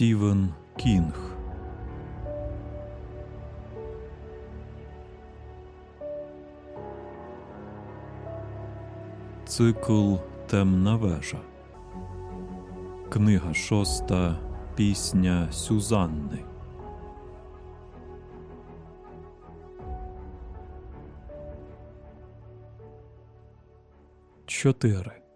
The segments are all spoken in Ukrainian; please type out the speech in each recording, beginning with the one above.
Стівен Кінг. Цикл Темна вежа. Книга шоста. Пісня Сюзанни. Чотири.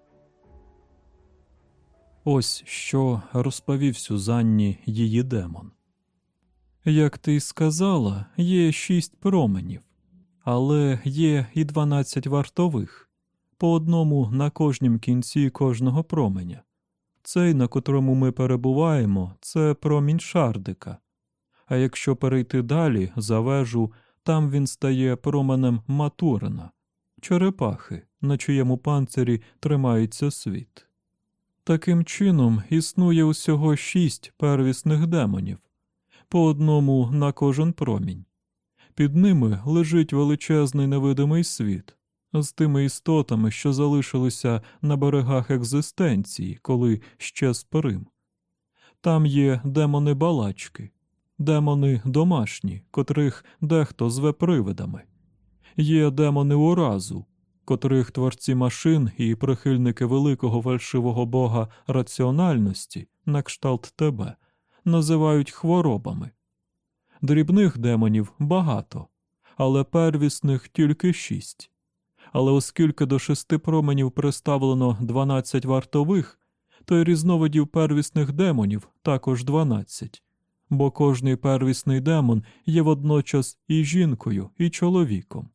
Ось що розповів Сюзанні її демон. Як ти й сказала, є шість променів, але є і дванадцять вартових, по одному на кожнім кінці кожного променя. Цей, на котрому ми перебуваємо, це промінь шардика. А якщо перейти далі за вежу, там він стає променем Матурина, черепахи, на чиєму панцирі тримається світ. Таким чином існує усього шість первісних демонів, по одному на кожен промінь. Під ними лежить величезний невидимий світ з тими істотами, що залишилися на берегах екзистенції, коли ще спирим. Там є демони балачки, демони домашні, котрих дехто зве привидами, є демони уразу, котрих творці машин і прихильники великого фальшивого бога раціональності, на кшталт тебе, називають хворобами. Дрібних демонів багато, але первісних тільки шість. Але оскільки до шести променів приставлено дванадцять вартових, то й різновидів первісних демонів також дванадцять, бо кожний первісний демон є водночас і жінкою, і чоловіком.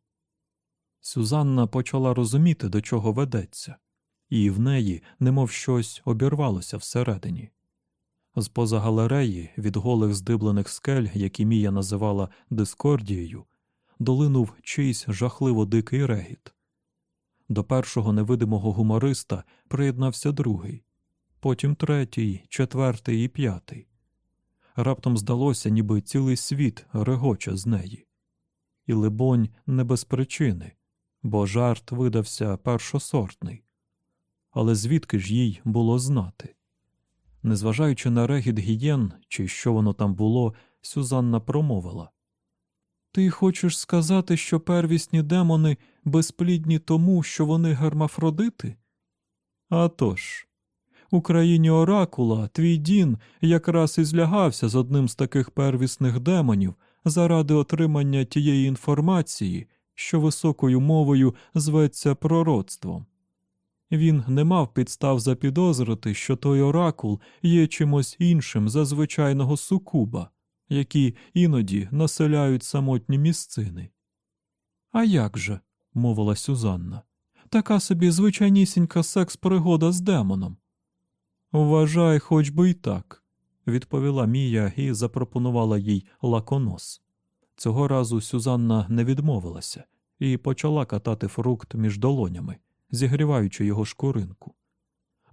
Сюзанна почала розуміти, до чого ведеться, і в неї, немов щось, обірвалося всередині. З поза галереї, від голих здиблених скель, які Мія називала Дискордією, долинув чийсь жахливо дикий регіт. До першого невидимого гумориста приєднався другий, потім третій, четвертий і п'ятий. Раптом здалося, ніби цілий світ регоче з неї. І, либонь, не без причини, бо жарт видався першосортний. Але звідки ж їй було знати? Незважаючи на регіт гієн, чи що воно там було, Сюзанна промовила Ти хочеш сказати, що первісні демони безплідні тому, що вони гермафродити? «А тож, у країні Оракула твій Дін якраз і злягався з одним з таких первісних демонів заради отримання тієї інформації, що високою мовою зветься пророцтвом. Він не мав підстав запідозрити, що той оракул є чимось іншим за звичайного сукуба, які іноді населяють самотні місцини. А як же? мовила Сюзанна, така собі звичайнісінька секс-пригода з демоном. Вважай, хоч би й так, відповіла Мія і запропонувала їй лаконос. Цього разу Сюзанна не відмовилася і почала катати фрукт між долонями, зігріваючи його шкуринку.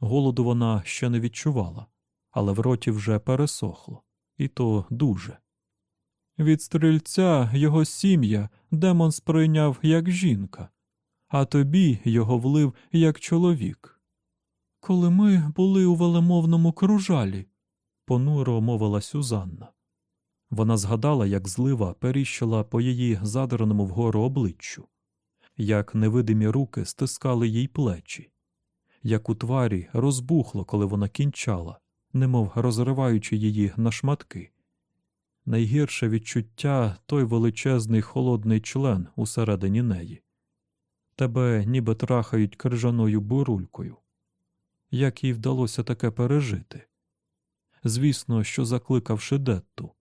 Голоду вона ще не відчувала, але в роті вже пересохло, і то дуже. Від стрільця його сім'я демон сприйняв як жінка, а тобі його влив як чоловік. Коли ми були у велемовному кружалі, понуро мовила Сюзанна. Вона згадала, як злива періщила по її задраному вгору обличчю, як невидимі руки стискали їй плечі, як у тварі розбухло, коли вона кінчала, немов розриваючи її на шматки. Найгірше відчуття той величезний холодний член усередині неї. Тебе ніби трахають крижаною бурулькою. Як їй вдалося таке пережити? Звісно, що закликавши Детту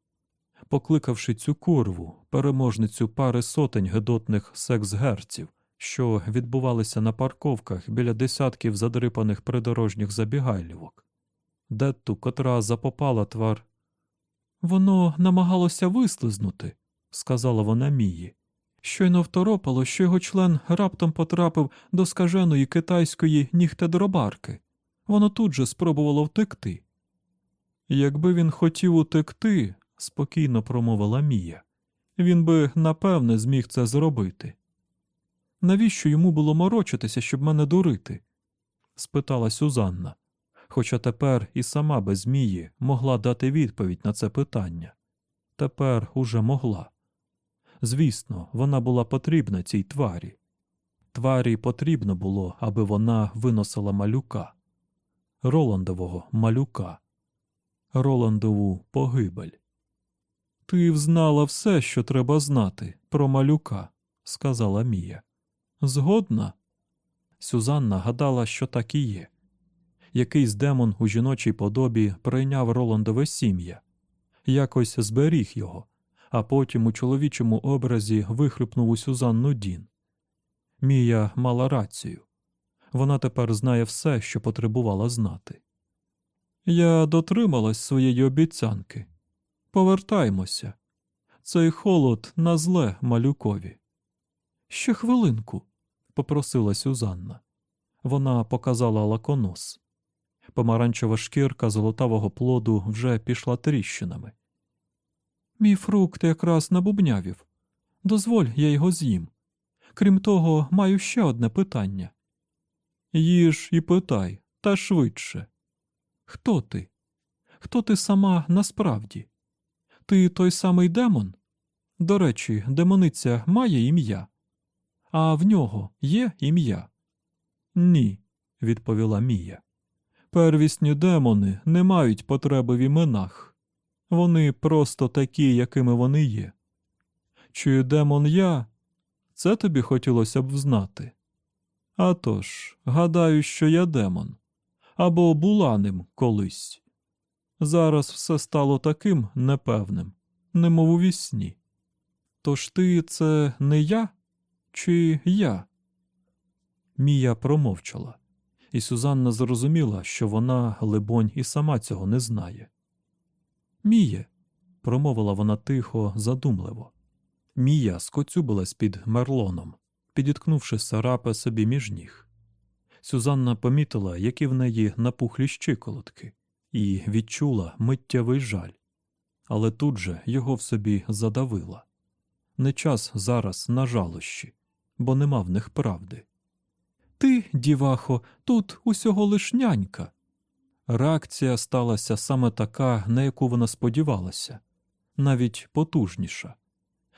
покликавши цю курву, переможницю пари сотень гедотних секс-герців, що відбувалися на парковках біля десятків задрипаних придорожніх забігайлівок, Детту, котра запопала твар. Воно намагалося вислизнути, сказала вона Мії. Щойно второпало, що його член раптом потрапив до скаженої китайської нігтедробарки. Воно тут же спробувало втекти. Якби він хотів утекти, спокійно промовила Мія. Він би, напевне, зміг це зробити. Навіщо йому було морочитися, щоб мене дурити? спитала Сюзанна. Хоча тепер і сама без Мії могла дати відповідь на це питання. Тепер уже могла. Звісно, вона була потрібна цій тварі. Тварі потрібно було, аби вона виносила малюка, Роландового малюка, Роландову погибель. Ти взнала все, що треба знати про малюка, сказала Мія. Згодна? Сюзанна гадала, що так і є. Якийсь демон у жіночій подобі прийняв Роландове сім'я, якось зберіг його, а потім у чоловічому образі вихлюпнув у Сюзанну Дін. Мія мала рацію. Вона тепер знає все, що потребувала знати. Я дотрималась своєї обіцянки. Повертаймося. Цей холод на зле малюкові. Ще хвилинку, попросила Сюзанна. Вона показала лаконос. Помаранчева шкірка золотавого плоду вже пішла тріщинами. Мій фрукт якраз набубнявів. Дозволь, я його з'їм. Крім того, маю ще одне питання. Їж і питай, та швидше. Хто ти? Хто ти сама насправді? Ти той самий демон? До речі, демониця має ім'я, а в нього є ім'я? Ні, відповіла Мія. Первісні демони не мають потреби в іменах. Вони просто такі, якими вони є. Чи демон я? Це тобі хотілося б знати. А тож, гадаю, що я демон або була ним колись. Зараз все стало таким непевним, немов у вісні. Тож ти це не я чи я? Мія промовчала, і Сюзанна зрозуміла, що вона, либонь, і сама цього не знає. Міє, промовила вона тихо, задумливо. Мія скоцюбилась під мерлоном, підіткнувши сарапа собі між ніг. Сюзанна помітила, які в неї напухлі щиколотки, і відчула миттєвий жаль, але тут же його в собі задавила. Не час зараз на жалощі, бо нема в них правди. Ти, дівахо, тут усього лиш нянька. Реакція сталася саме така, на яку вона сподівалася, навіть потужніша.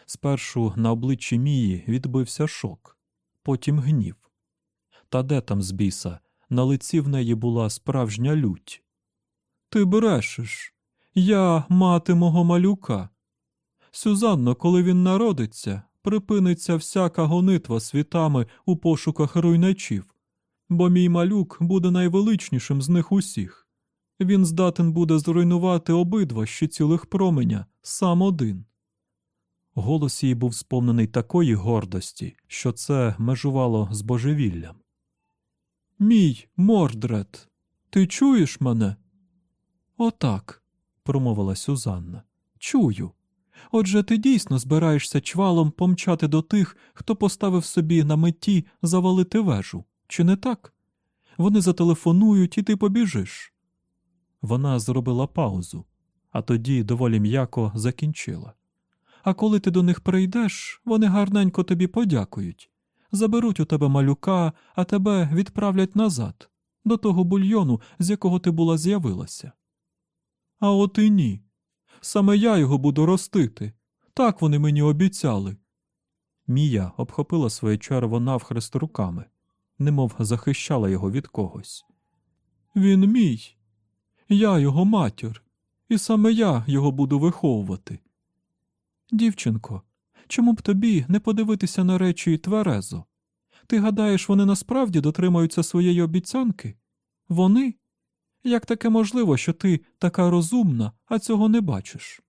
Спершу на обличчі Мії відбився шок, потім гнів. Та де там з біса, на лиці в неї була справжня лють. Ти брешеш, я мати мого малюка. Сюзанно, коли він народиться, припиниться всяка гонитва світами у пошуках руйначів, бо мій малюк буде найвеличнішим з них усіх. Він здатен буде зруйнувати обидва ще цілих променя, сам один. Голос її був сповнений такої гордості, що це межувало з божевіллям. Мій Мордред, ти чуєш мене? Отак, промовила Сюзанна. Чую. Отже, ти дійсно збираєшся чвалом помчати до тих, хто поставив собі на меті завалити вежу, чи не так? Вони зателефонують, і ти побіжиш. Вона зробила паузу, а тоді доволі м'яко закінчила. А коли ти до них прийдеш, вони гарненько тобі подякують. Заберуть у тебе малюка, а тебе відправлять назад, до того бульйону, з якого ти була з'явилася. А от і ні. Саме я його буду ростити. Так вони мені обіцяли. Мія обхопила своє черво навхрест руками, немов захищала його від когось. Він мій. Я його матір, і саме я його буду виховувати. Дівчинко, чому б тобі не подивитися на речі тверезо? Ти гадаєш, вони насправді дотримаються своєї обіцянки? Вони? Як таке можливо, що ти така розумна, а цього не бачиш?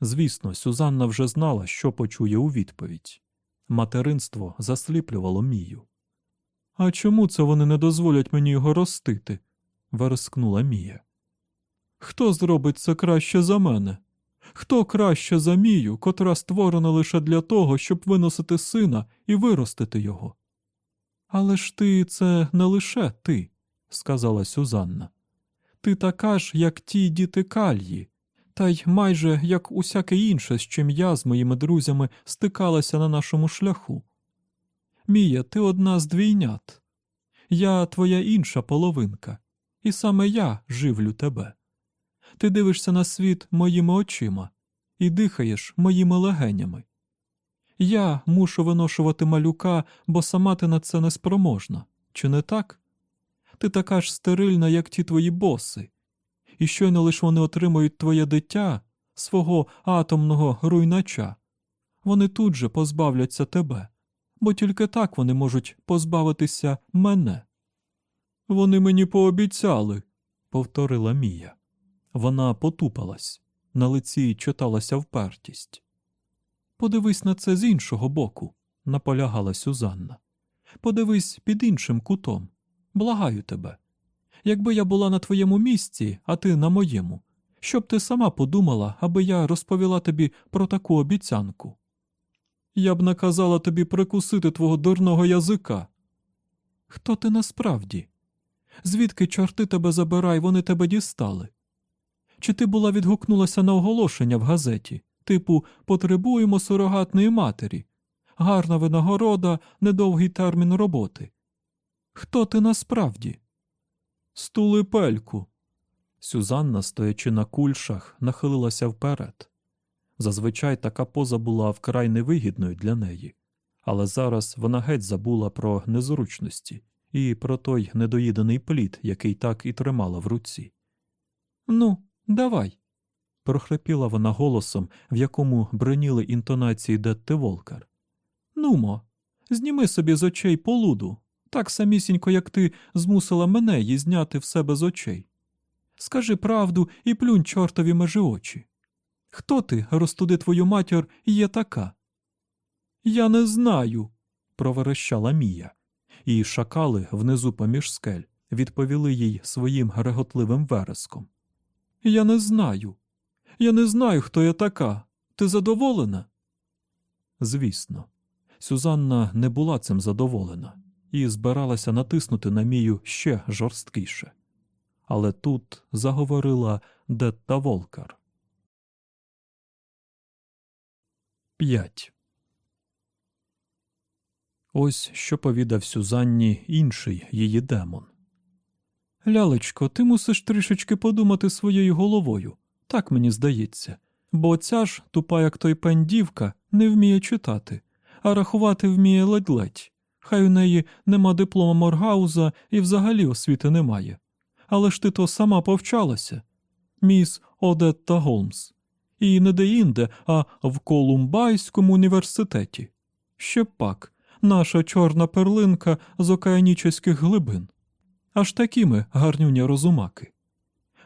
Звісно, Сюзанна вже знала, що почує у відповідь. Материнство засліплювало Мію. А чому це вони не дозволять мені його ростити? верескнула Мія. Хто зробить це краще за мене? Хто краще за Мію, котра створена лише для того, щоб виносити сина і виростити його? Але ж ти це не лише ти, сказала Сюзанна. Ти така ж, як ті діти кальї, та й майже як усяке інше, з чим я з моїми друзями стикалася на нашому шляху. Мія, ти одна з двійнят. Я твоя інша половинка, і саме я живлю тебе. Ти дивишся на світ моїми очима і дихаєш моїми легенями. Я мушу виношувати малюка, бо сама ти на це неспроможна, чи не так? Ти така ж стерильна, як ті твої боси, і щойно лиш вони отримують твоє дитя, свого атомного руйнача, вони тут же позбавляться тебе, бо тільки так вони можуть позбавитися мене. Вони мені пообіцяли, повторила Мія. Вона потупалась, на лиці читалася впертість. Подивись на це з іншого боку, наполягала Сюзанна. Подивись під іншим кутом. Благаю тебе. Якби я була на твоєму місці, а ти на моєму, що б ти сама подумала, аби я розповіла тобі про таку обіцянку? Я б наказала тобі прикусити твого дурного язика. Хто ти насправді? Звідки чорти тебе забирай, вони тебе дістали? Чи ти була відгукнулася на оголошення в газеті, типу Потребуємо сурогатної матері, гарна винагорода, недовгий термін роботи? Хто ти насправді? Стули пельку. Сюзанна, стоячи на кульшах, нахилилася вперед. Зазвичай така поза була вкрай невигідною для неї, але зараз вона геть забула про незручності і про той недоїдений плід, який так і тримала в руці. Ну, давай. прохрипіла вона голосом, в якому броніли інтонації Детти Волкар. Нумо, зніми собі з очей полуду, так самісінько, як ти змусила мене її зняти в себе з очей. Скажи правду і плюнь чортові межи очі. Хто ти, розтуди твою матір, є така? Я не знаю, проверещала Мія, і шакали внизу поміж скель відповіли їй своїм реготливим вереском. Я не знаю. Я не знаю, хто я така. Ти задоволена? Звісно, Сюзанна не була цим задоволена і збиралася натиснути на Мію ще жорсткіше. Але тут заговорила Детта Волкар. 5. Ось що повідав Сюзанні інший її демон. Лялечко, ти мусиш трішечки подумати своєю головою, так мені здається, бо ця ж, тупа, як той пень дівка, не вміє читати, а рахувати вміє ледь-ледь. Хай у неї нема диплома Моргауза і взагалі освіти немає. Але ж ти то сама повчалася, міс Одетта Голмс. І не де-інде, а в Колумбайському університеті. Ще пак, наша чорна перлинка з океанічеських глибин. Аж такі ми гарнюні розумаки.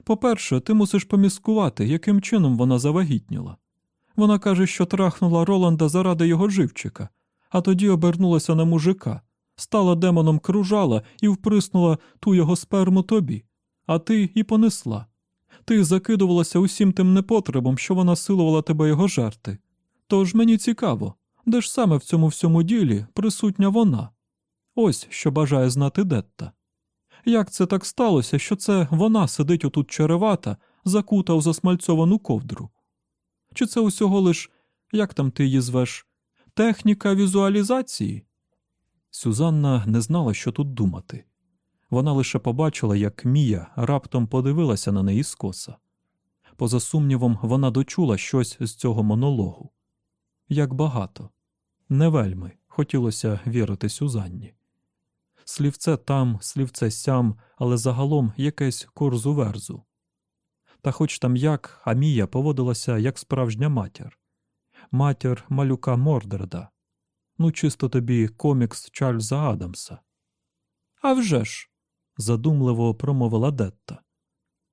По-перше, ти мусиш поміскувати, яким чином вона завагітніла. Вона каже, що трахнула Роланда заради його живчика, а тоді обернулася на мужика, стала демоном кружала і вприснула ту його сперму тобі, а ти і понесла. Ти закидувалася усім тим непотребом, що вона силувала тебе його жерти. Тож мені цікаво, де ж саме в цьому всьому ділі присутня вона? Ось що бажає знати Детта. Як це так сталося, що це вона сидить отут черевата, закута у засмальцьовану ковдру? Чи це усього лиш, як там ти її звеш, техніка візуалізації? Сюзанна не знала, що тут думати. Вона лише побачила, як Мія раптом подивилася на неї скоса. Поза сумнівом, вона дочула щось з цього монологу. Як багато, не вельми хотілося вірити Сюзанні. Слівце там, слівце сям, але загалом якесь корзу верзу. Та хоч там як, а Мія поводилася як справжня матір, матір малюка Мордерда. Ну, чисто тобі комікс Чарльза Адамса. «А вже ж!» – задумливо промовила Детта.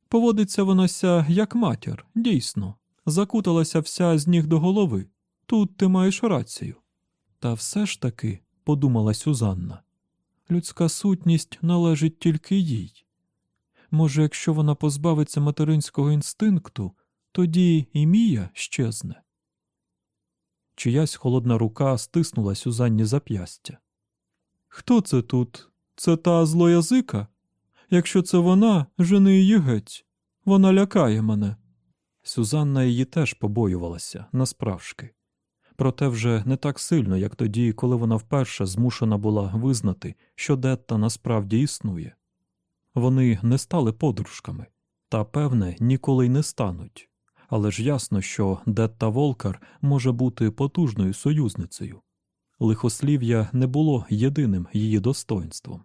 Поводиться вонося як матір, дійсно, закуталася вся з ніг до голови. Тут ти маєш рацію. Та все ж таки, подумала Сюзанна, людська сутність належить тільки їй. Може, якщо вона позбавиться материнського інстинкту, тоді і Мія щезне. Чиясь холодна рука стиснула Сюзанні зап'ястя. Хто це тут? Це та злоязика? Якщо це вона, жени її геть. Вона лякає мене. Сюзанна її теж побоювалася насправжки. Проте вже не так сильно, як тоді, коли вона вперше змушена була визнати, що Детта насправді існує. Вони не стали подружками, та, певне, ніколи й не стануть. Але ж ясно, що Детта Волкар може бути потужною союзницею. Лихослів'я не було єдиним її достоинством.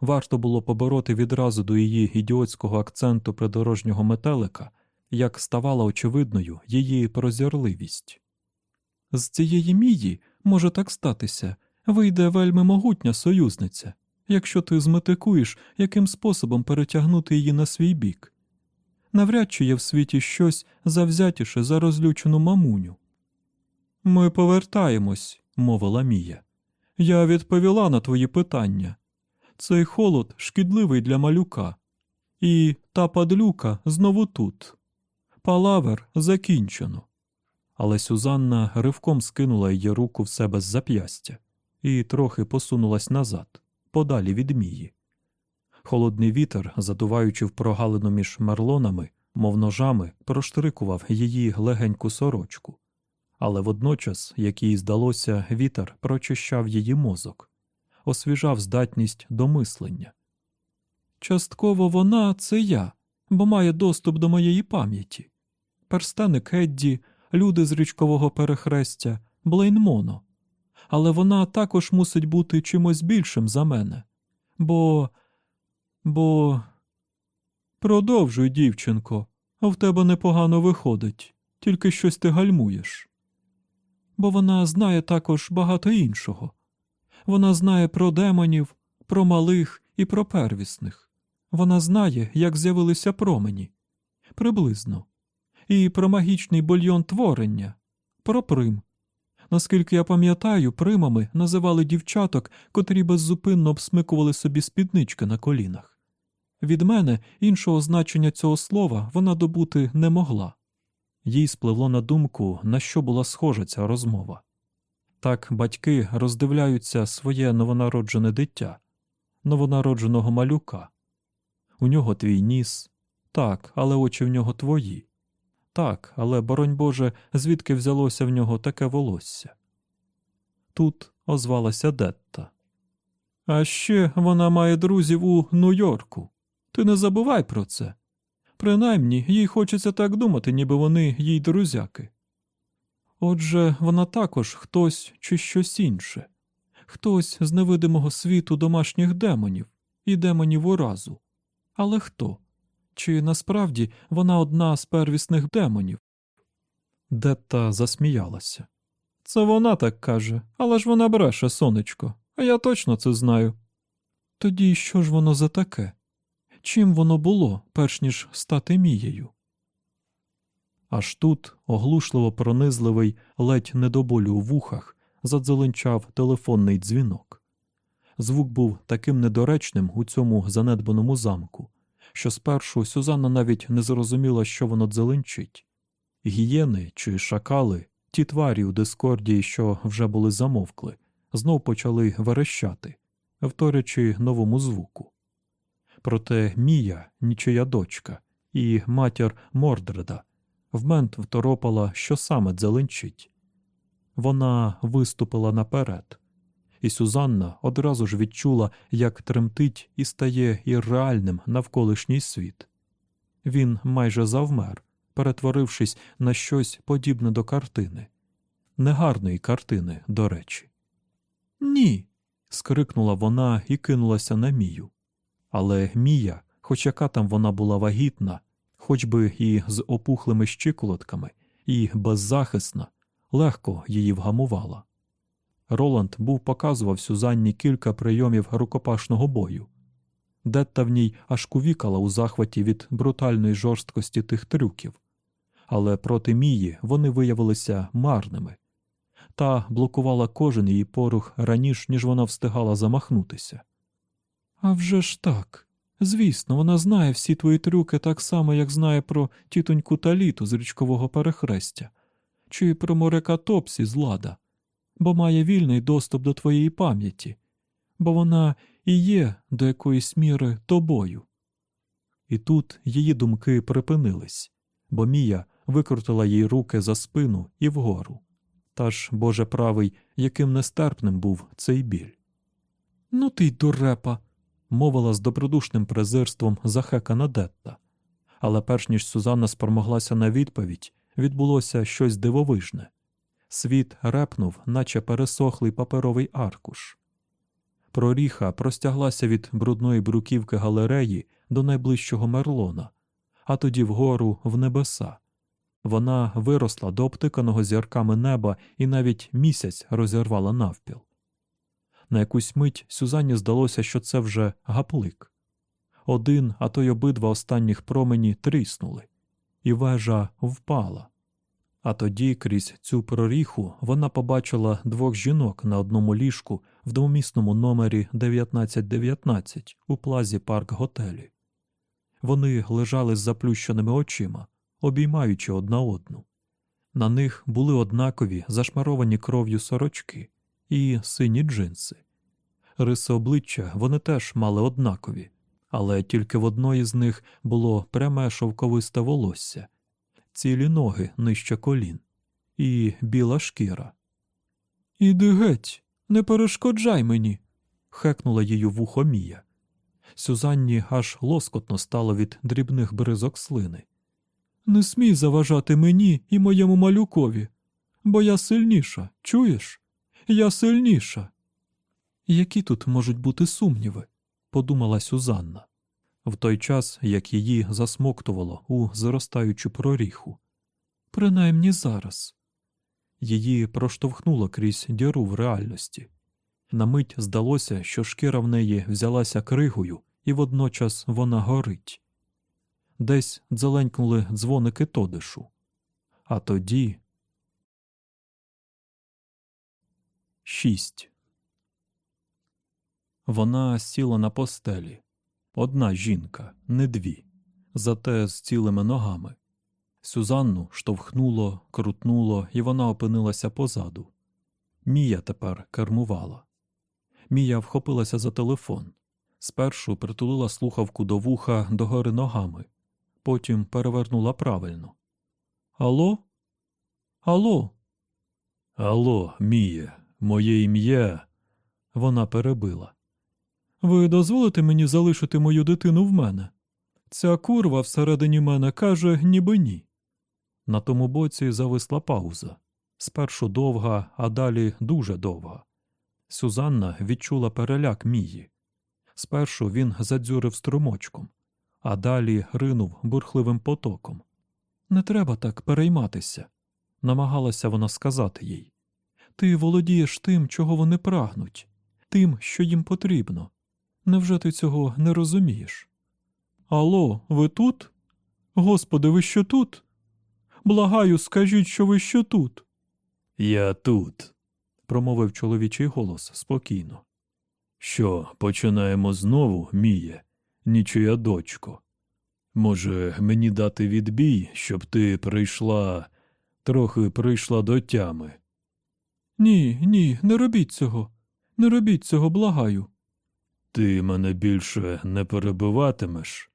Варто було побороти відразу до її ідіотського акценту придорожнього метелика, як ставала очевидною її прозірливість. З цієї мії може так статися, вийде вельми могутня союзниця, якщо ти зметикуєш, яким способом перетягнути її на свій бік. Навряд чи є в світі щось завзятіше за розлючену мамуню. Ми повертаємось, мовила Мія. Я відповіла на твої питання. Цей холод шкідливий для малюка, і та падлюка знову тут. Палавер закінчено. Але Сюзанна ривком скинула її руку в себе з зап'ястя і трохи посунулась назад, подалі від мії. Холодний вітер, задуваючи в прогалину між мерлонами, мов ножами, проштрикував її легеньку сорочку. Але водночас, як їй здалося, вітер прочищав її мозок, освіжав здатність до мислення. Частково вона це я, бо має доступ до моєї пам'яті. Перстеник Едді, люди з річкового перехрестя, Блейнмоно. Але вона також мусить бути чимось більшим за мене. Бо. Бо. Продовжуй, дівчинко, а в тебе непогано виходить, тільки щось ти гальмуєш. Бо вона знає також багато іншого. Вона знає про демонів, про малих і про первісних. Вона знає, як з'явилися промені приблизно, і про магічний бульйон творення, про прим. Наскільки я пам'ятаю, примами називали дівчаток, котрі беззупинно обсмикували собі спіднички на колінах. Від мене іншого значення цього слова вона добути не могла. Їй спливло на думку, на що була схожа ця розмова. Так батьки роздивляються своє новонароджене дитя, новонародженого малюка. У нього твій ніс, так, але очі в нього твої. Так, але, боронь Боже, звідки взялося в нього таке волосся? Тут озвалася Детта. А ще вона має друзів у Нью-Йорку. Ти не забувай про це. Принаймні, їй хочеться так думати, ніби вони їй друзяки. Отже, вона також хтось чи щось інше, хтось з невидимого світу домашніх демонів і демонів уразу. Але хто? Чи насправді вона одна з первісних демонів? Детта засміялася. Це вона так каже, але ж вона бреше, сонечко, а я точно це знаю. Тоді що ж воно за таке? Чим воно було, перш ніж стати мією? Аж тут, оглушливо пронизливий, ледь не до болю у вухах, задзеленчав телефонний дзвінок. Звук був таким недоречним у цьому занедбаному замку, що спершу Сюзанна навіть не зрозуміла, що воно дзеленчить. Гієни чи шакали, ті тварі у дискордії, що вже були замовкли, знов почали верещати, вторячи новому звуку. Проте Мія, нічия дочка, і матір Мордреда вмент второпала, що саме дзеленчить. Вона виступила наперед, і Сюзанна одразу ж відчула, як тремтить і стає ірреальним навколишній світ. Він майже завмер, перетворившись на щось подібне до картини, негарної картини, до речі. Ні. скрикнула вона і кинулася на Мію. Але Мія, хоч яка там вона була вагітна, хоч би і з опухлими щиколотками, і беззахисна, легко її вгамувала. Роланд був показував Сюзанні кілька прийомів рукопашного бою. Детта в ній аж кувікала у захваті від брутальної жорсткості тих трюків, але проти Мії вони виявилися марними та блокувала кожен її порух раніше, ніж вона встигала замахнутися. «А вже ж так. Звісно, вона знає всі твої трюки так само, як знає про тітоньку Таліту з річкового перехрестя, чи про моряка Топсі з лада, бо має вільний доступ до твоєї пам'яті, бо вона і є до якоїсь міри тобою. І тут її думки припинились, бо Мія викрутила їй руки за спину і вгору. Та ж, Боже правий, яким нестерпним був цей біль. Ну ти й дурепа, мовила з добродушним презирством захекана Детта. Але перш ніж Сюзанна спромоглася на відповідь, відбулося щось дивовижне. Світ репнув, наче пересохлий паперовий аркуш. Проріха простяглася від брудної бруківки галереї до найближчого мерлона, а тоді вгору в небеса. Вона виросла до обтиканого зірками неба і навіть місяць розірвала навпіл. На якусь мить Сюзанні здалося, що це вже гаплик. Один, а то й обидва останніх промені тріснули, і вежа впала. А тоді, крізь цю проріху, вона побачила двох жінок на одному ліжку в двомісному номері 1919 у плазі парк готелі. Вони лежали з заплющеними очима, обіймаючи одна одну. На них були однакові зашмаровані кров'ю сорочки і сині джинси. Риси обличчя вони теж мали однакові, але тільки в одної з них було пряме шовковисте волосся, цілі ноги нижче колін і біла шкіра. Іди геть, не перешкоджай мені. хекнула її вухо Мія. Сюзанні аж лоскотно стало від дрібних бризок слини. Не смій заважати мені і моєму малюкові, бо я сильніша, чуєш? Я сильніша. Які тут можуть бути сумніви? подумала Сюзанна, в той час як її засмоктувало у зростаючу проріху. Принаймні зараз. Її проштовхнуло крізь діру в реальності. На мить здалося, що шкіра в неї взялася кригою, і водночас вона горить. Десь дзеленькнули дзвоники тодишу. А тоді. Шість. Вона сіла на постелі. Одна жінка, не дві, зате з цілими ногами. Сюзанну штовхнуло, крутнуло, і вона опинилася позаду. Мія тепер кермувала. Мія вхопилася за телефон. Спершу притулила слухавку до вуха догори ногами, потім перевернула правильно. Алло? Алло? Алло, Мія, моє ім'я. Вона перебила. Ви дозволите мені залишити мою дитину в мене? Ця курва всередині мене каже, ніби ні. На тому боці зависла пауза. Спершу довга, а далі дуже довга. Сюзанна відчула переляк Мії. Спершу він задзюрив струмочком, а далі ринув бурхливим потоком. Не треба так перейматися, намагалася вона сказати їй. Ти володієш тим, чого вони прагнуть, тим, що їм потрібно. Невже ти цього не розумієш? Алло, ви тут? Господи, ви що тут? Благаю, скажіть, що ви що тут. Я тут, промовив чоловічий голос спокійно. Що, починаємо знову, Міє, нічия дочко? Може, мені дати відбій, щоб ти прийшла, трохи прийшла до тями? Ні, ні, не робіть цього. Не робіть цього, благаю. Ти мене більше не перебиватимеш?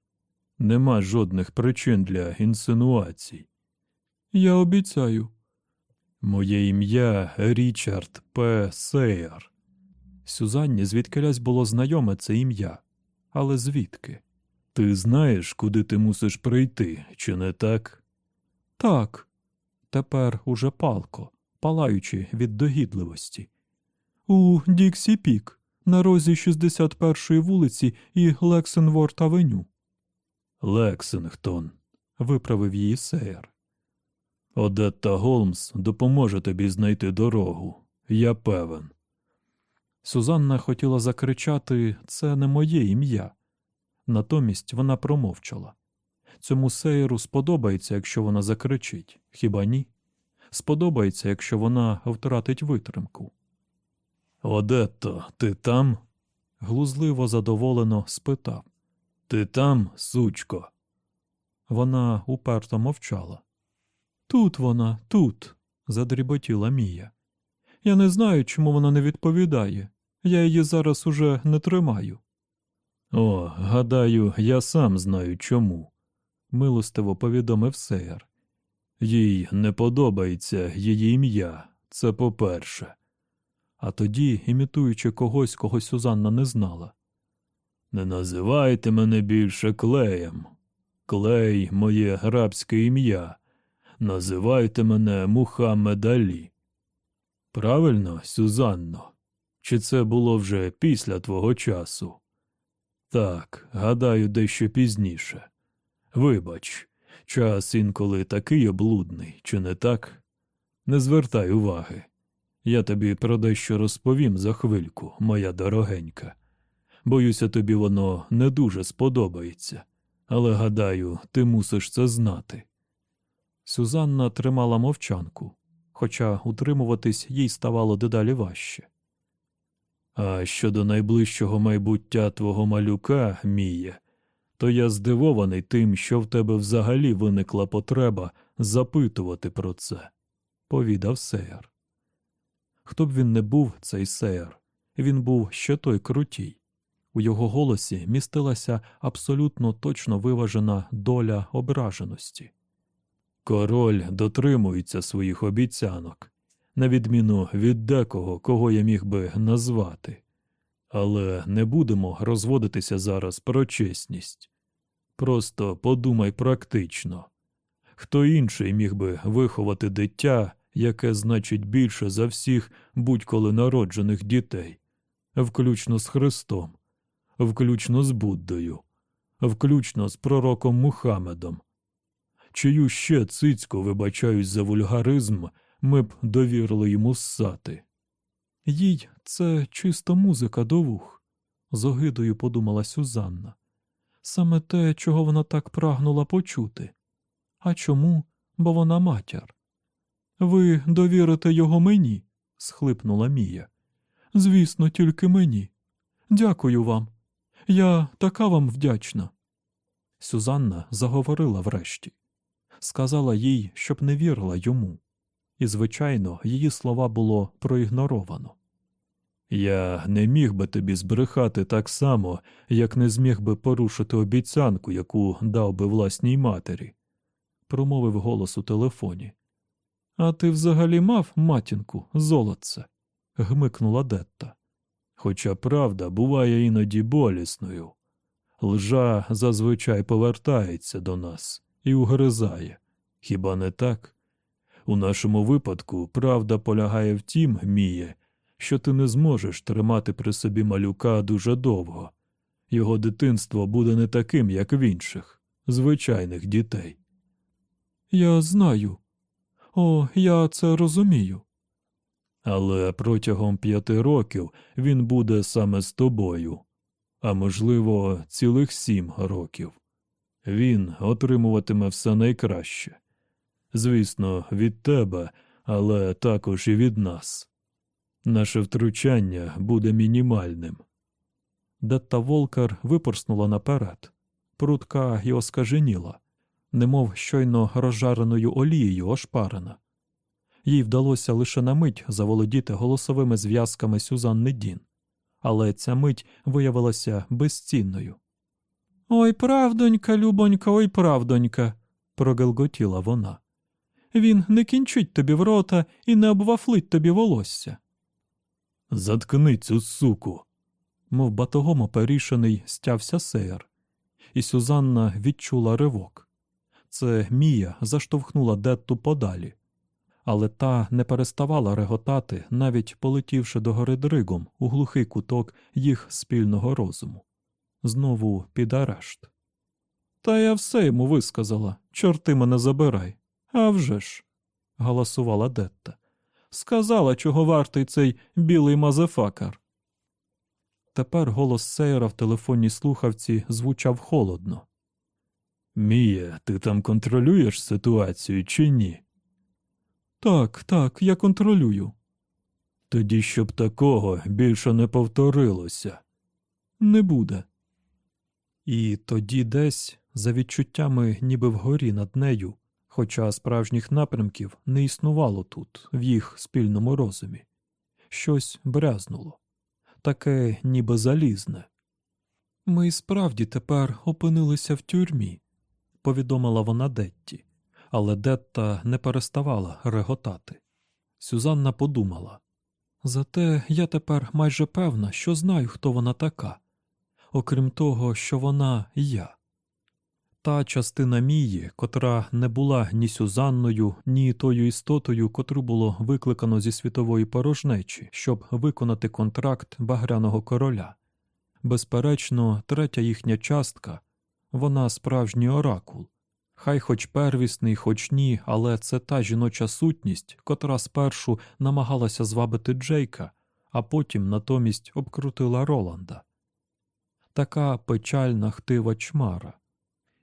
Нема жодних причин для інсинуацій. Я обіцяю. Моє ім'я Річард П. Сейер. Сюзанні звідкилясь було знайоме це ім'я. Але звідки? Ти знаєш, куди ти мусиш прийти, чи не так? Так. Тепер уже палко, палаючи від догідливості. У Діксі Пік, на розі 61-ї вулиці і Лексенворт Авеню. Лексингтон, виправив її Сейер. Одетта Голмс допоможе тобі знайти дорогу. Я певен. Сузанна хотіла закричати це не моє ім'я. Натомість вона промовчала. Цьому Сейеру сподобається, якщо вона закричить, хіба ні? Сподобається, якщо вона втратить витримку. Одетто, ти там? глузливо задоволено спитав. Ти там, сучко? Вона уперто мовчала. Тут вона, тут, задріботіла Мія. Я не знаю, чому вона не відповідає. Я її зараз уже не тримаю. О, гадаю, я сам знаю чому, милостиво повідомив Сейер. Їй не подобається її ім'я, це по-перше. А тоді, імітуючи когось, кого Сюзанна не знала. Не називайте мене більше клеєм. Клей моє грабське ім'я. Називайте мене Мухаммед Алі. Правильно, Сюзанно? Чи це було вже після твого часу? Так, гадаю, дещо пізніше. Вибач, час інколи такий облудний, чи не так? Не звертай уваги. Я тобі про дещо розповім за хвильку, моя дорогенька. Боюся, тобі воно не дуже сподобається, але гадаю, ти мусиш це знати. Сюзанна тримала мовчанку, хоча утримуватись їй ставало дедалі важче. А щодо найближчого майбуття твого малюка, Міє, то я здивований тим, що в тебе взагалі виникла потреба запитувати про це, повідав Сеяр. Хто б він не був, цей Сеяр, він був ще той крутій. У його голосі містилася абсолютно точно виважена доля ображеності. Король дотримується своїх обіцянок, на відміну від декого, кого я міг би назвати. Але не будемо розводитися зараз про чесність. Просто подумай практично хто інший міг би виховати дитя, яке значить більше за всіх будь-коли народжених дітей, включно з Христом, включно з Буддою, включно з пророком Мухаммедом. Чию ще цицьку, вибачаюсь за вульгаризм, ми б довірили йому ссати. Їй це чисто музика до вух, з огидою подумала Сюзанна. Саме те, чого вона так прагнула почути. А чому? Бо вона матір. Ви довірите його мені, схлипнула Мія. Звісно, тільки мені. Дякую вам. Я така вам вдячна. Сюзанна заговорила врешті, сказала їй, щоб не вірила йому, і, звичайно, її слова було проігноровано. Я не міг би тобі збрехати так само, як не зміг би порушити обіцянку, яку дав би власній матері, промовив голос у телефоні. А ти взагалі мав матінку, золотце? гмикнула Детта. Хоча правда буває іноді болісною. Лжа зазвичай повертається до нас і угризає. Хіба не так? У нашому випадку правда полягає в тім, Міє, що ти не зможеш тримати при собі малюка дуже довго. Його дитинство буде не таким, як в інших, звичайних дітей. Я знаю. О, я це розумію. Але протягом п'яти років він буде саме з тобою, а можливо, цілих сім років. Він отримуватиме все найкраще. Звісно, від тебе, але також і від нас. Наше втручання буде мінімальним. Детта Волкер випорснула наперед, прутка й оскаженіла, немов щойно розжареною олією ошпарена. Їй вдалося лише на мить заволодіти голосовими зв'язками Сюзанни Дін, але ця мить виявилася безцінною. Ой, правдонька, любонька, ой, правдонька, прогелготіла вона. Він не кінчить тобі в рота і не обвафлить тобі волосся. Заткни цю суку. Мов батогом оперішений стявся сеєр, і Сюзанна відчула ривок. Це Мія заштовхнула Детту подалі, але та не переставала реготати, навіть полетівши до гори дригом у глухий куток їх спільного розуму. Знову під арешт. Та я все йому висказала чорти мене забирай. «А вже ж», – галасувала Детта. Сказала, чого вартий цей білий мазефакар. Тепер голос Сейра в телефонній слухавці звучав холодно. Мія, ти там контролюєш ситуацію чи ні? Так, так, я контролюю. Тоді щоб такого більше не повторилося. Не буде. І тоді десь, за відчуттями, ніби вгорі над нею, хоча справжніх напрямків не існувало тут, в їх спільному розумі, щось брязнуло, таке ніби залізне. Ми справді тепер опинилися в тюрмі, повідомила вона Детті, але Детта не переставала реготати. Сюзанна подумала зате я тепер майже певна, що знаю, хто вона така. окрім того, що вона я. Та частина Мії, котра не була ні Сюзанною, ні тою істотою, котру було викликано зі світової порожнечі, щоб виконати контракт багряного короля. Безперечно, третя їхня частка вона справжній оракул. Хай хоч первісний, хоч ні, але це та жіноча сутність, котра спершу намагалася звабити Джейка, а потім натомість обкрутила Роланда. Така печальна хтива чмара.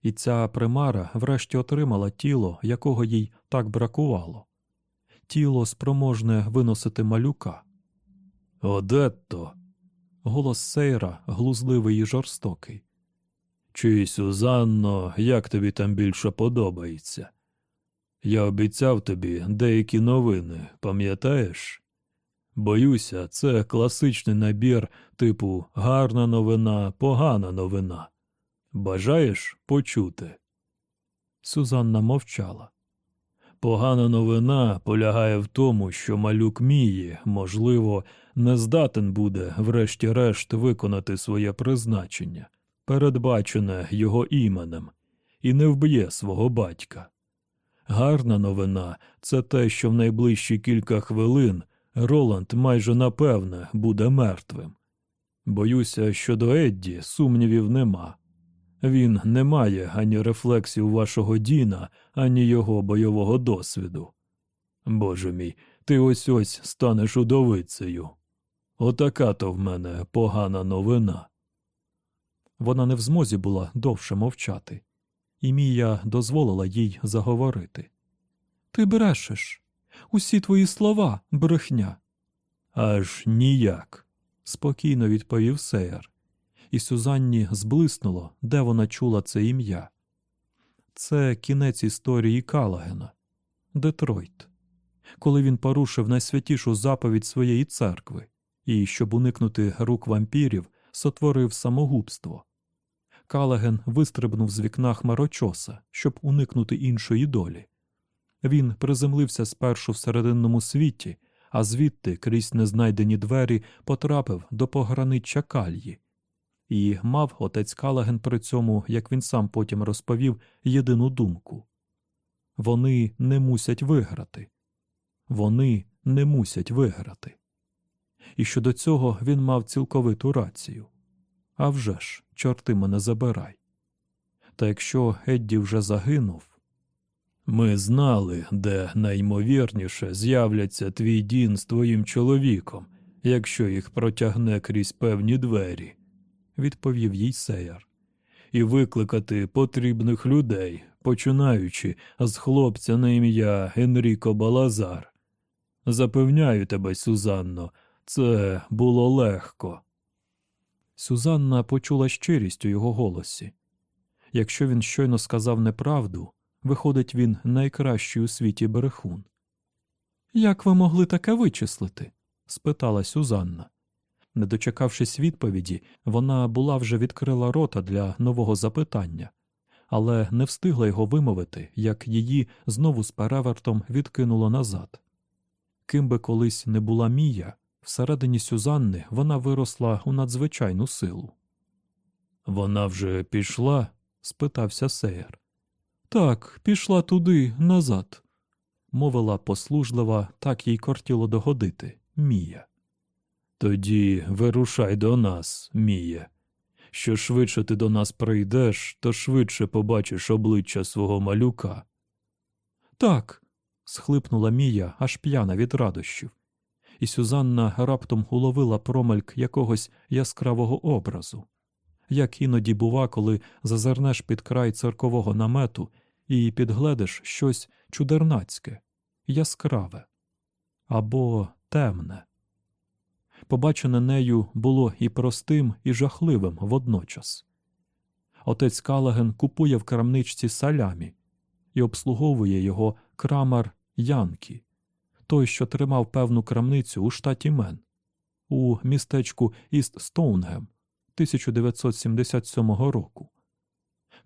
І ця примара врешті отримала тіло, якого їй так бракувало тіло спроможне виносити малюка. Одетто. Голос Сейра глузливий і жорстокий. Чи, Сюзанно, як тобі там більше подобається? Я обіцяв тобі деякі новини, пам'ятаєш? Боюся, це класичний набір типу гарна новина, погана новина. Бажаєш почути? Сюзанна мовчала. Погана новина полягає в тому, що малюк Мії, можливо, не здатен буде, врешті-решт, виконати своє призначення, передбачене його іменем, і не вб'є свого батька. Гарна новина це те, що в найближчі кілька хвилин Роланд майже напевне буде мертвим. Боюся, що до Едді сумнівів нема. Він не має ані рефлексів вашого Діна, ані його бойового досвіду. Боже мій, ти ось ось станеш удовицею. Отака то в мене погана новина. Вона не в змозі була довше мовчати, і Мія дозволила їй заговорити. Ти брешеш. Усі твої слова брехня. Аж ніяк, спокійно відповів Сейер і Сюзанні зблиснуло, де вона чула це ім'я. Це кінець історії Калагена, Детройт, коли він порушив найсвятішу заповідь своєї церкви і, щоб уникнути рук вампірів, сотворив самогубство. Калаген вистрибнув з вікна хмарочоса, щоб уникнути іншої долі. Він приземлився спершу в серединному світі, а звідти, крізь незнайдені двері, потрапив до пограниччя кальї і мав отець Калаген при цьому, як він сам потім розповів, єдину думку вони не мусять виграти, вони не мусять виграти. І щодо цього він мав цілковиту рацію. А вже ж, чорти мене забирай. Та якщо Едді вже загинув, ми знали, де найімовірніше з'являться твій дін з твоїм чоловіком, якщо їх протягне крізь певні двері відповів їй Сеяр. І викликати потрібних людей, починаючи з хлопця на ім'я Енріко Балазар. Запевняю тебе, Сюзанно, це було легко. Сюзанна почула щирість у його голосі. Якщо він щойно сказав неправду, виходить, він найкращий у світі берехун. Як ви могли таке вичислити? спитала Сюзанна. Не дочекавшись відповіді, вона була вже відкрила рота для нового запитання, але не встигла його вимовити, як її знову з перевертом відкинуло назад. Ким би колись не була Мія, всередині Сюзанни вона виросла у надзвичайну силу. Вона вже пішла? спитався Сейер. Так, пішла туди, назад, мовила послужлива, так їй кортіло догодити Мія. Тоді вирушай до нас, Міє. Що швидше ти до нас прийдеш, то швидше побачиш обличчя свого малюка. Так. схлипнула Мія, аж п'яна від радощів, і Сюзанна раптом уловила промальк якогось яскравого образу, як іноді бува, коли зазирнеш під край церкового намету і підгледиш щось чудернацьке, яскраве або темне. Побачене нею було і простим, і жахливим водночас. Отець Калаген купує в крамничці салямі і обслуговує його крамар Янкі, той, що тримав певну крамницю у штаті Мен, у містечку Іст Стоунгем 1977 року.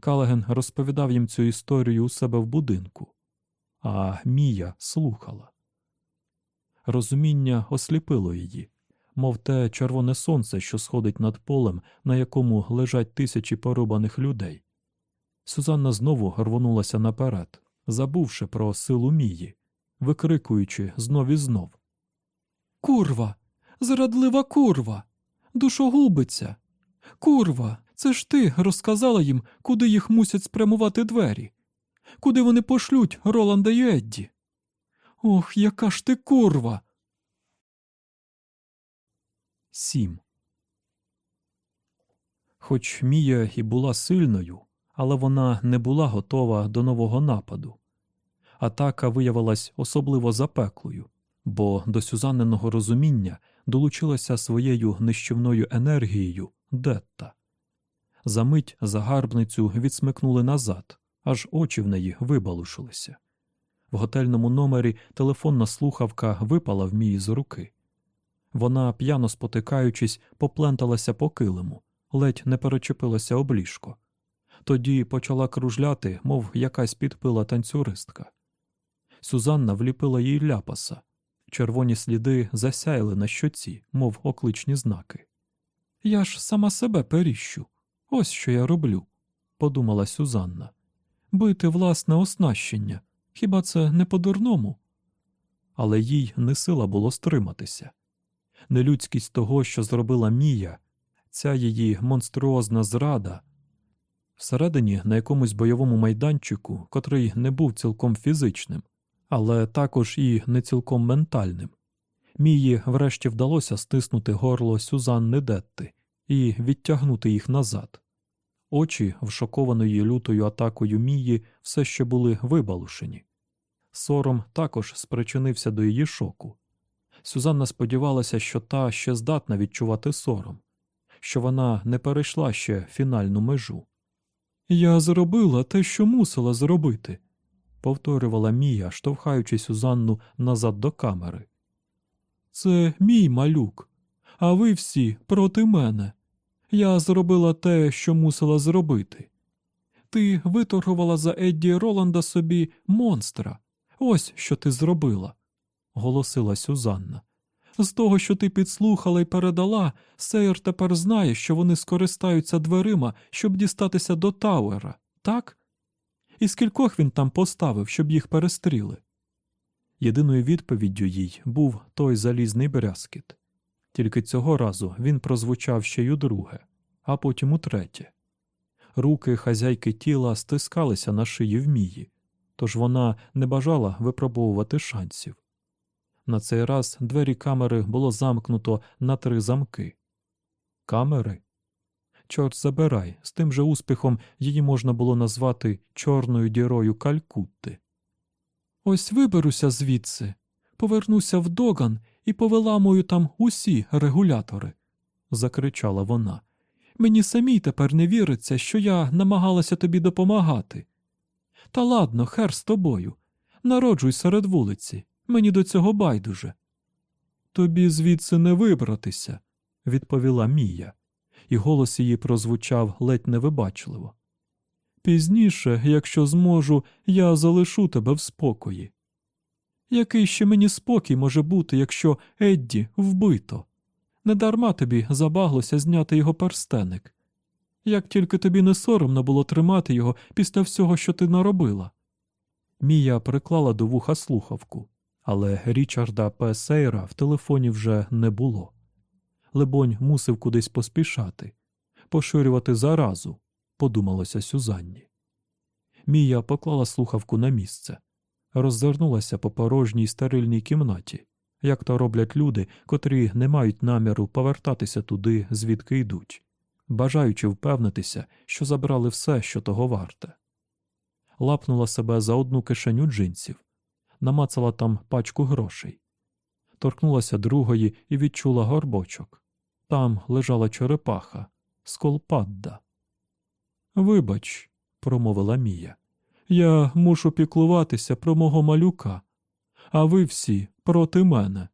Калаген розповідав їм цю історію у себе в будинку, а Мія слухала. Розуміння осліпило її мов те червоне сонце, що сходить над полем, на якому лежать тисячі порубаних людей. Сюзанна знову рвонулася наперед, забувши про силу Мії, викрикуючи знов і знов. Курва, зрадлива курва, душогубиця. Курва, це ж ти розказала їм, куди їх мусять спрямувати двері, куди вони пошлють Роланда і Едді. Ох, яка ж ти курва. Сім. Хоч Мія і була сильною, але вона не була готова до нового нападу. Атака виявилась особливо запеклою, бо до сюзаненого розуміння долучилася своєю нищівною енергією Детта. Замить загарбницю відсмикнули назад, аж очі в неї вибалушилися. В готельному номері телефонна слухавка випала в мії з руки. Вона, п'яно спотикаючись, попленталася по килиму, ледь не перечепилася об ліжко. Тоді почала кружляти, мов якась підпила танцюристка. Сюзанна вліпила їй ляпаса. Червоні сліди засяяли на щоці, мов окличні знаки. Я ж сама себе періщу. Ось що я роблю, подумала Сюзанна. Бити власне оснащення. Хіба це не по-дурному? Але їй не сила було стриматися. Нелюдськість того, що зробила Мія, ця її монструозна зрада. Всередині на якомусь бойовому майданчику, котрий не був цілком фізичним, але також і не цілком ментальним, Мії врешті вдалося стиснути горло Сюзанни Детти і відтягнути їх назад. Очі, вшокованої лютою атакою Мії, все ще були вибалушені. Сором також спричинився до її шоку. Сюзанна сподівалася, що та ще здатна відчувати сором, що вона не перейшла ще фінальну межу. Я зробила те, що мусила зробити, повторювала Мія, штовхаючи Сюзанну назад до камери. Це мій малюк, а ви всі проти мене. Я зробила те, що мусила зробити. Ти виторгувала за Едді Роланда собі монстра. Ось що ти зробила, голосила Сюзанна. З того, що ти підслухала і передала, Сейер тепер знає, що вони скористаються дверима, щоб дістатися до Тауера, так? І скількох він там поставив, щоб їх перестріли? Єдиною відповіддю їй був той залізний брязкіт. Тільки цього разу він прозвучав ще й удруге, а потім утретє. Руки хазяйки тіла стискалися на шиї вмії, тож вона не бажала випробовувати шансів. На цей раз двері камери було замкнуто на три замки. Камери? Чорт забирай, з тим же успіхом її можна було назвати Чорною дірою Калькутти. Ось виберуся звідси, повернуся в Доган і повиламую там усі регулятори, закричала вона. Мені самій тепер не віриться, що я намагалася тобі допомагати. Та ладно, хер з тобою. Народжуй серед вулиці, мені до цього байдуже. Тобі звідси не вибратися, відповіла Мія, і голос її прозвучав ледь невибачливо. Пізніше, якщо зможу, я залишу тебе в спокої. Який ще мені спокій може бути, якщо Едді вбито? Недарма тобі забаглося зняти його перстеник. Як тільки тобі не соромно було тримати його після всього, що ти наробила. Мія приклала до вуха слухавку, але Річарда П. Сейра в телефоні вже не було. Лебонь мусив кудись поспішати, поширювати заразу, подумалося Сюзанні. Мія поклала слухавку на місце, роззирнулася по порожній стерильній кімнаті, як то роблять люди, котрі не мають наміру повертатися туди, звідки йдуть, бажаючи впевнитися, що забрали все, що того варте. Лапнула себе за одну кишеню джинсів, намацала там пачку грошей, торкнулася другої і відчула горбочок. Там лежала черепаха, сколпадда. Вибач, промовила Мія, я мушу піклуватися про мого малюка, а ви всі проти мене.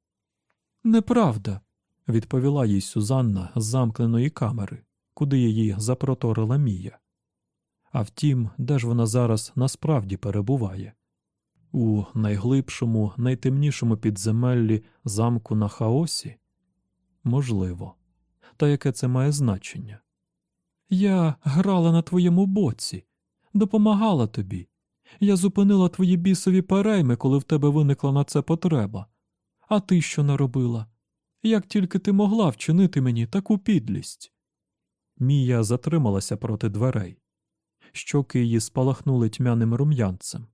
Неправда, відповіла їй Сюзанна з замкненої камери, куди її запроторила Мія. А втім, де ж вона зараз насправді перебуває? У найглибшому, найтемнішому підземеллі замку на хаосі? Можливо. Та яке це має значення? Я грала на твоєму боці, допомагала тобі. Я зупинила твої бісові перейми, коли в тебе виникла на це потреба. А ти що наробила? Як тільки ти могла вчинити мені таку підлість? Мія затрималася проти дверей. Щоки її спалахнули тьмяним рум'янцем.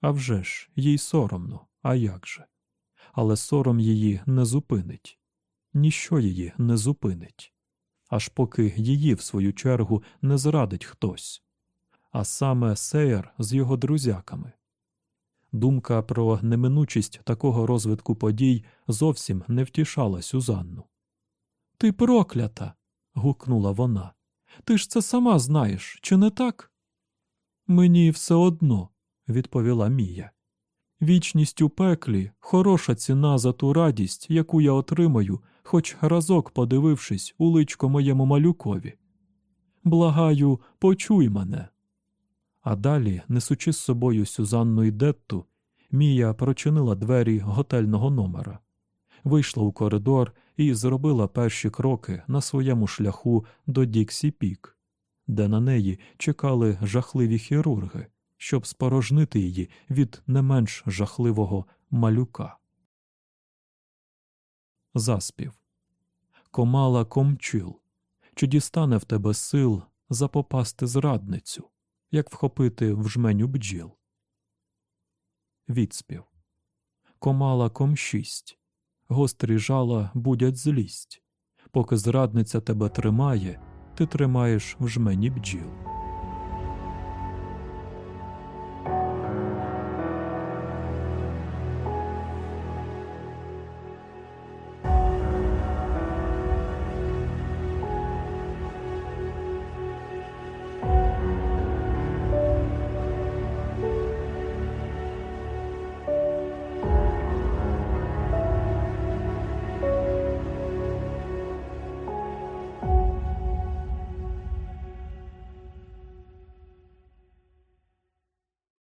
А вже ж, їй соромно, а як же? Але сором її не зупинить, ніщо її не зупинить, аж поки її, в свою чергу, не зрадить хтось, а саме Сейер з його друзяками. Думка про неминучість такого розвитку подій зовсім не втішала Сюзанну. Ти проклята. гукнула вона. Ти ж це сама знаєш, чи не так? Мені все одно, відповіла Мія. Вічність у пеклі хороша ціна за ту радість, яку я отримаю, хоч разок подивившись у личко моєму малюкові. Благаю, почуй мене. А далі, несучи з собою Сюзанну і Детту, Мія прочинила двері готельного номера, вийшла у коридор і зробила перші кроки на своєму шляху до Діксі Пік, де на неї чекали жахливі хірурги, щоб спорожнити її від не менш жахливого малюка. Заспів Комала комчил. Чи дістане в тебе сил запопасти зрадницю, як вхопити в жменю бджіл? Відспів Комала комшість. Гострі жала будять злість. Поки зрадниця тебе тримає, ти тримаєш в жмені бджіл.